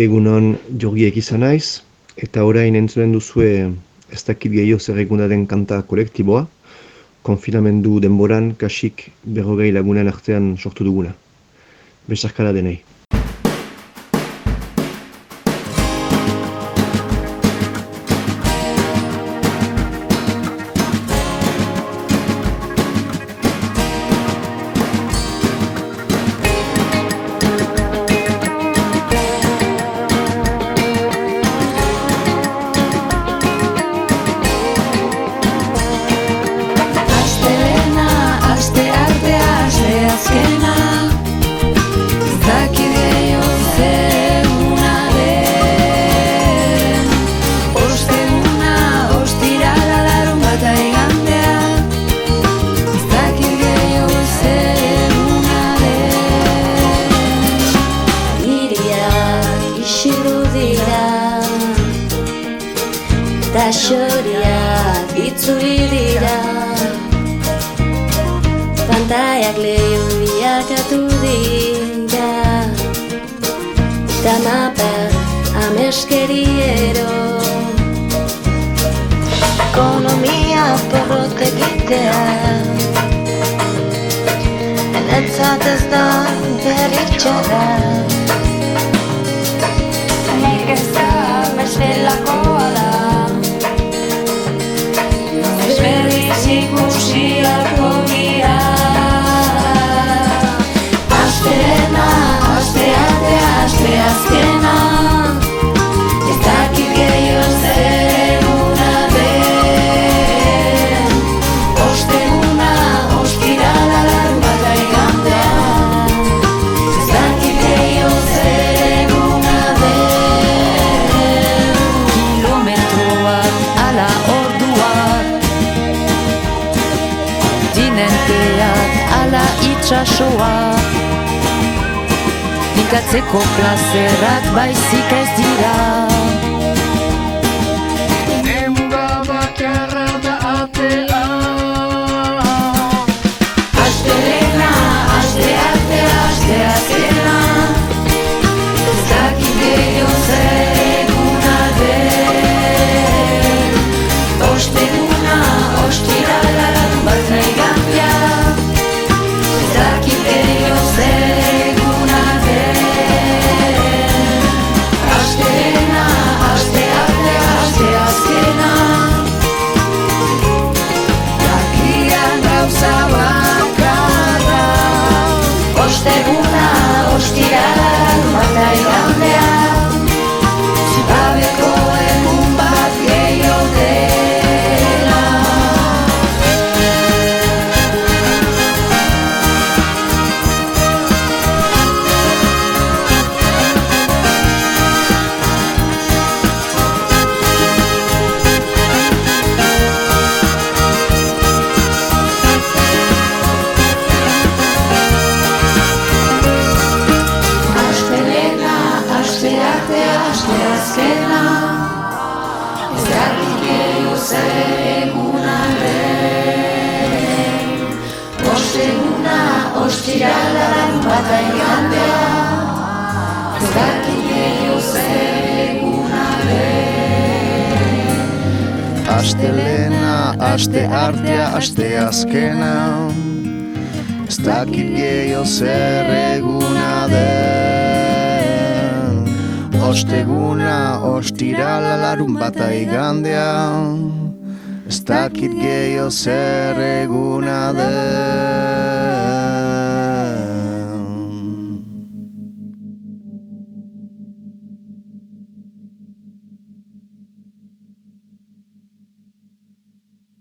Egunon jogiek izan naiz, eta orain entzunen duzue ez dakit gehiago zer den kanta kolektiboa, konfinamendu denboran kasik berrogei lagunen artean sortu duguna. Besarkala denei. Itzuli dira. Pantaiak lehio biakatu dira. Damaper ameskeriero Ekonomia porrot egitea. Enetzat ez da berritxara itxasoa Ikatzeko plazerrak baizik ez dira ostirala lan bat aigandea Ez dakit gehiago Aste lehena, aste artea, aste azkena. Ez dakit gehiago zer Osteguna, ostirala larun bat aigandea Ez dakit gehiago zer eguna den